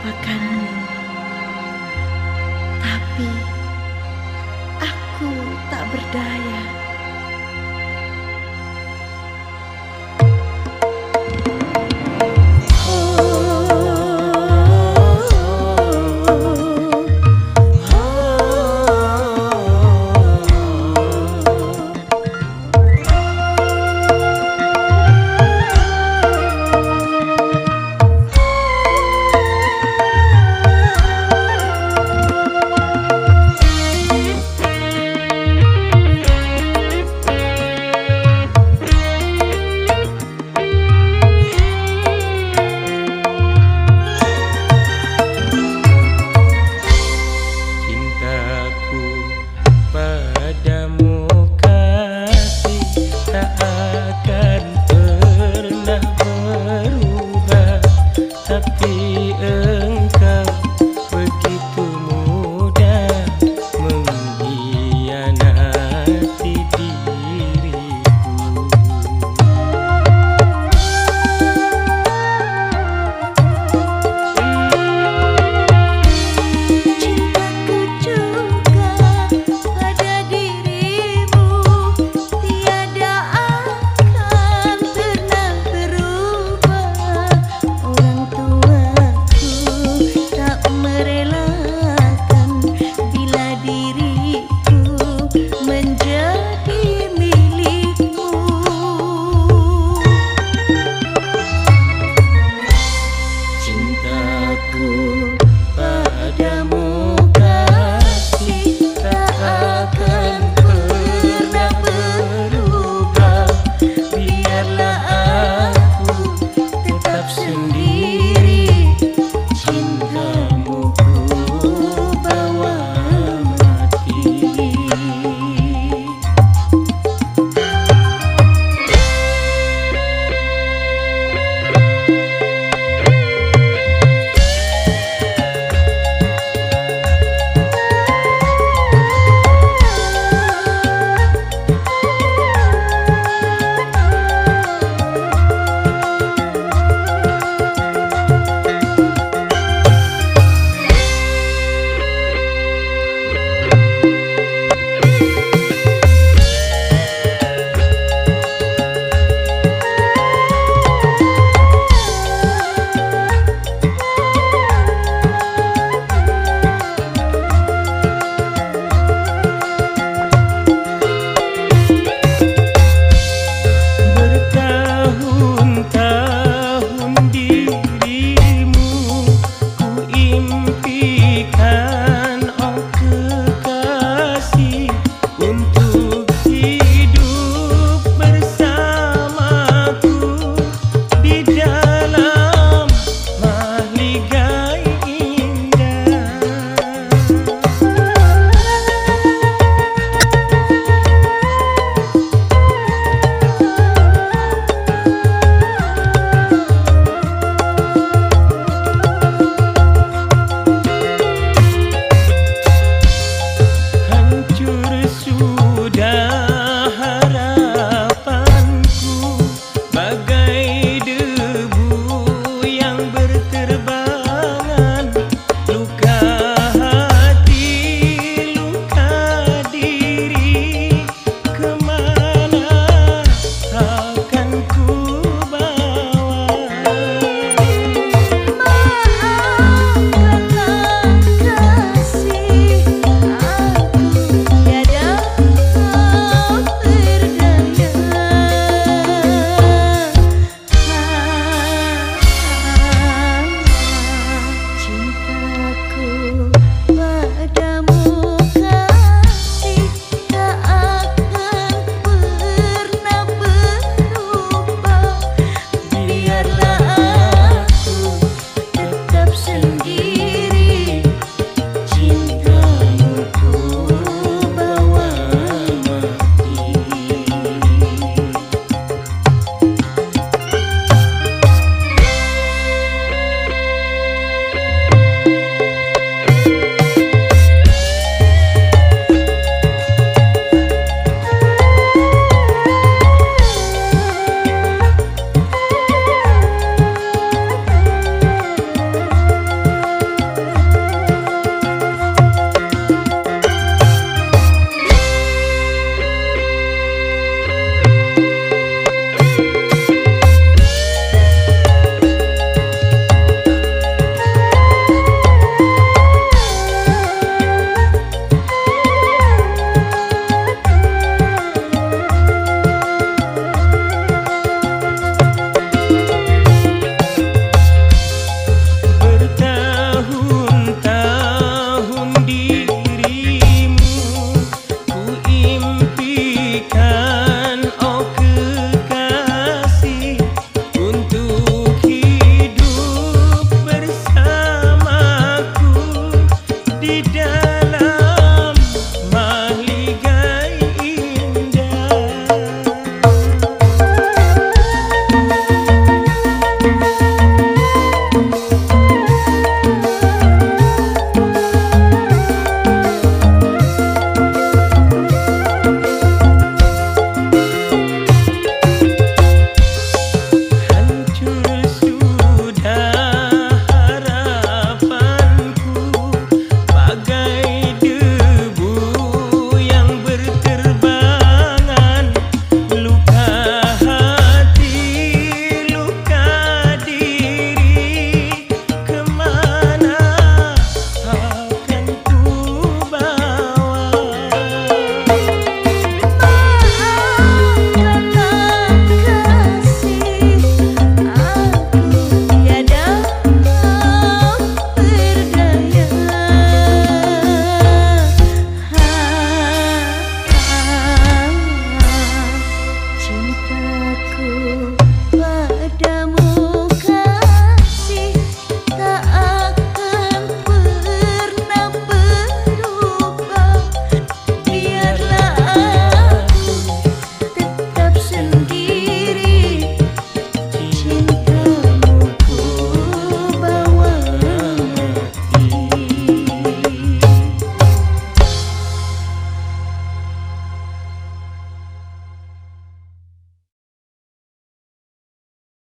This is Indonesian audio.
melupakanmu. Tapi aku tak berdaya. diri